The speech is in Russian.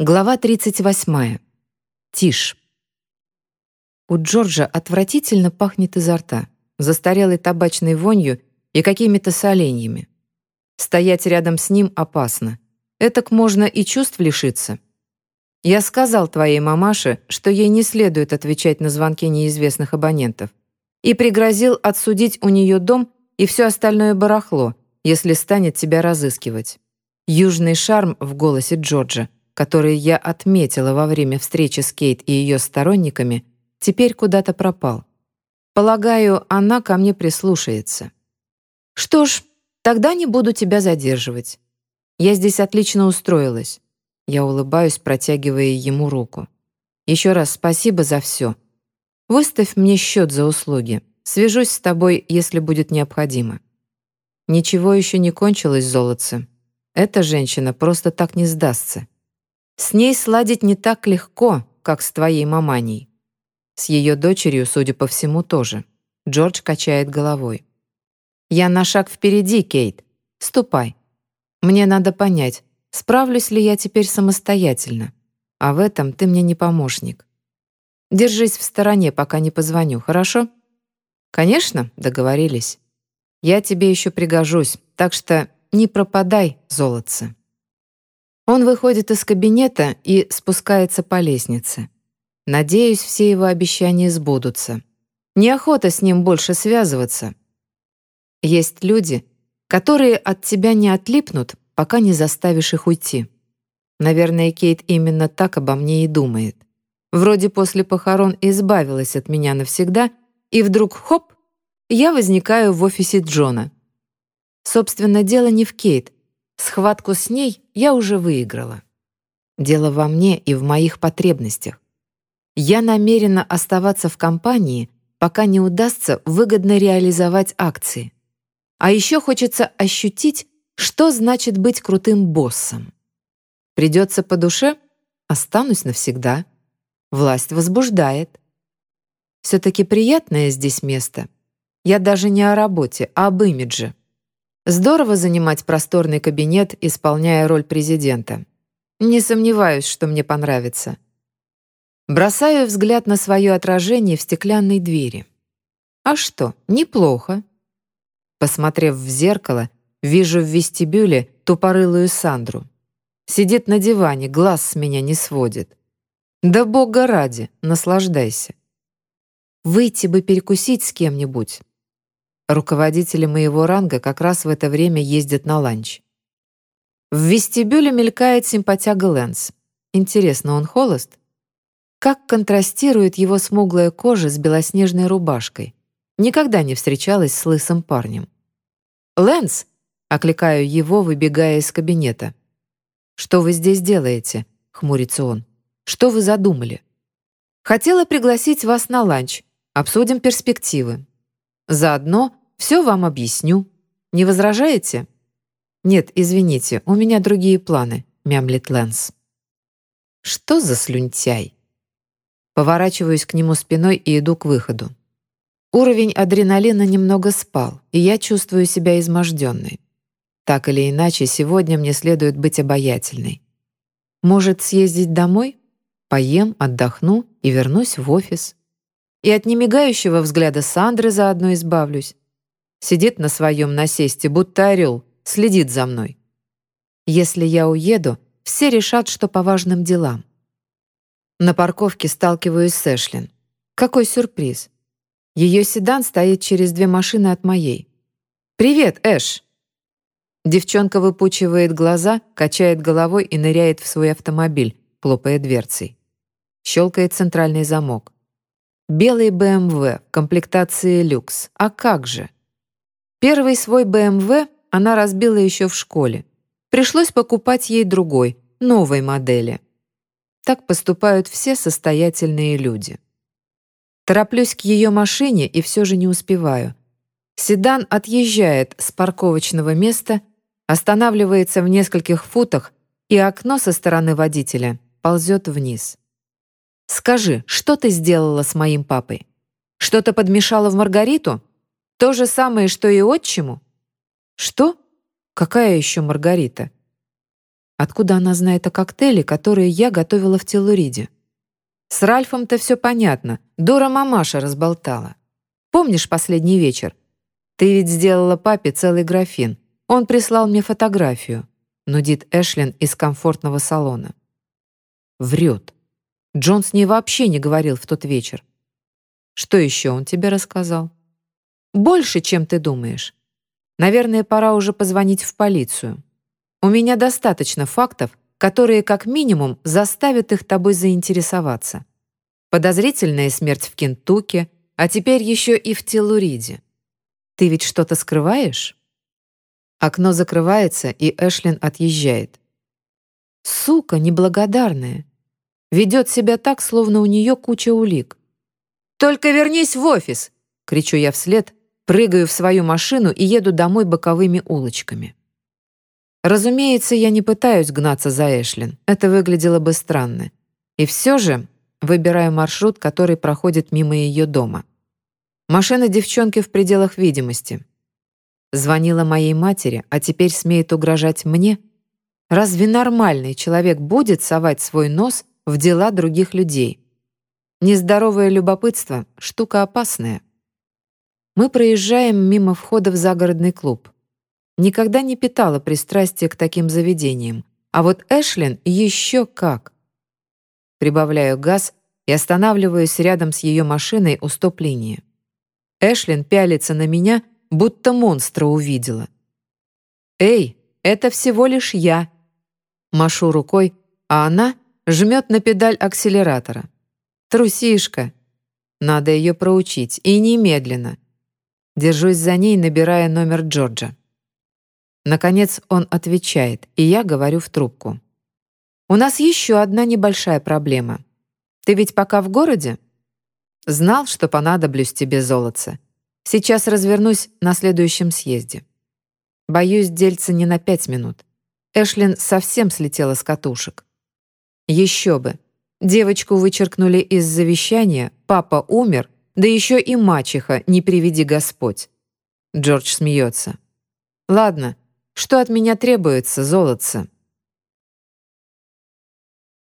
Глава 38. Тишь. У Джорджа отвратительно пахнет изо рта, застарелой табачной вонью и какими-то соленьями. Стоять рядом с ним опасно. Этак можно и чувств лишиться. Я сказал твоей мамаше, что ей не следует отвечать на звонки неизвестных абонентов, и пригрозил отсудить у нее дом и все остальное барахло, если станет тебя разыскивать. Южный шарм в голосе Джорджа который я отметила во время встречи с Кейт и ее сторонниками, теперь куда-то пропал. Полагаю, она ко мне прислушается. Что ж, тогда не буду тебя задерживать. Я здесь отлично устроилась. Я улыбаюсь, протягивая ему руку. Еще раз спасибо за все. Выставь мне счет за услуги. Свяжусь с тобой, если будет необходимо. Ничего еще не кончилось, золотце. Эта женщина просто так не сдастся. С ней сладить не так легко, как с твоей маманей. С ее дочерью, судя по всему, тоже. Джордж качает головой. «Я на шаг впереди, Кейт. Ступай. Мне надо понять, справлюсь ли я теперь самостоятельно. А в этом ты мне не помощник. Держись в стороне, пока не позвоню, хорошо?» «Конечно, договорились. Я тебе еще пригожусь, так что не пропадай, золотце». Он выходит из кабинета и спускается по лестнице. Надеюсь, все его обещания сбудутся. Неохота с ним больше связываться. Есть люди, которые от тебя не отлипнут, пока не заставишь их уйти. Наверное, Кейт именно так обо мне и думает. Вроде после похорон избавилась от меня навсегда, и вдруг хоп, я возникаю в офисе Джона. Собственно, дело не в Кейт, Схватку с ней я уже выиграла. Дело во мне и в моих потребностях. Я намерена оставаться в компании, пока не удастся выгодно реализовать акции. А еще хочется ощутить, что значит быть крутым боссом. Придется по душе — останусь навсегда. Власть возбуждает. Все-таки приятное здесь место. Я даже не о работе, а об имидже. Здорово занимать просторный кабинет, исполняя роль президента. Не сомневаюсь, что мне понравится. Бросаю взгляд на свое отражение в стеклянной двери. А что, неплохо. Посмотрев в зеркало, вижу в вестибюле тупорылую Сандру. Сидит на диване, глаз с меня не сводит. Да бога ради, наслаждайся. Выйти бы перекусить с кем-нибудь, Руководители моего ранга как раз в это время ездят на ланч. В вестибюле мелькает симпатяга Лэнс. Интересно, он холост? Как контрастирует его смуглая кожа с белоснежной рубашкой. Никогда не встречалась с лысым парнем. «Лэнс!» — окликаю его, выбегая из кабинета. «Что вы здесь делаете?» — хмурится он. «Что вы задумали?» «Хотела пригласить вас на ланч. Обсудим перспективы. Заодно все вам объясню. Не возражаете?» «Нет, извините, у меня другие планы», — мямлит Лэнс. «Что за слюнтяй?» Поворачиваюсь к нему спиной и иду к выходу. Уровень адреналина немного спал, и я чувствую себя изможденной. Так или иначе, сегодня мне следует быть обаятельной. Может, съездить домой? Поем, отдохну и вернусь в офис и от немигающего взгляда Сандры заодно избавлюсь. Сидит на своем насесте, будто орел, следит за мной. Если я уеду, все решат, что по важным делам. На парковке сталкиваюсь с Эшлин. Какой сюрприз. Ее седан стоит через две машины от моей. «Привет, Эш!» Девчонка выпучивает глаза, качает головой и ныряет в свой автомобиль, хлопая дверцей. Щелкает центральный замок. Белый БМВ, комплектации люкс. А как же? Первый свой БМВ она разбила еще в школе. Пришлось покупать ей другой, новой модели. Так поступают все состоятельные люди. Тороплюсь к ее машине и все же не успеваю. Седан отъезжает с парковочного места, останавливается в нескольких футах, и окно со стороны водителя ползет вниз. Скажи, что ты сделала с моим папой? Что-то подмешала в Маргариту? То же самое, что и отчиму? Что? Какая еще Маргарита? Откуда она знает о коктейле, которые я готовила в Телуриде? С Ральфом-то все понятно. Дора мамаша разболтала. Помнишь последний вечер? Ты ведь сделала папе целый графин. Он прислал мне фотографию. Нудит Эшлин из комфортного салона. Врет. Джон с ней вообще не говорил в тот вечер. Что еще он тебе рассказал? Больше, чем ты думаешь. Наверное, пора уже позвонить в полицию. У меня достаточно фактов, которые как минимум заставят их тобой заинтересоваться. Подозрительная смерть в Кентукки, а теперь еще и в Телуриде. Ты ведь что-то скрываешь? Окно закрывается, и Эшлин отъезжает. Сука неблагодарная. Ведет себя так, словно у нее куча улик. «Только вернись в офис!» — кричу я вслед, прыгаю в свою машину и еду домой боковыми улочками. Разумеется, я не пытаюсь гнаться за Эшлин. Это выглядело бы странно. И все же выбираю маршрут, который проходит мимо ее дома. Машина девчонки в пределах видимости. Звонила моей матери, а теперь смеет угрожать мне? Разве нормальный человек будет совать свой нос в дела других людей? Нездоровое любопытство — штука опасная. Мы проезжаем мимо входа в загородный клуб. Никогда не питала пристрастия к таким заведениям, а вот Эшлин еще как. Прибавляю газ и останавливаюсь рядом с ее машиной у стоп-линии. Эшлин пялится на меня — будто монстра увидела. «Эй, это всего лишь я!» Машу рукой, а она жмет на педаль акселератора. «Трусишка!» Надо ее проучить, и немедленно. Держусь за ней, набирая номер Джорджа. Наконец он отвечает, и я говорю в трубку. «У нас еще одна небольшая проблема. Ты ведь пока в городе?» «Знал, что понадоблюсь тебе, золотце. Сейчас развернусь на следующем съезде. Боюсь, дельца не на пять минут. Эшлин совсем слетела с катушек. Еще бы. Девочку вычеркнули из завещания, папа умер, да еще и мачеха, не приведи Господь. Джордж смеется. «Ладно, что от меня требуется, золотце?»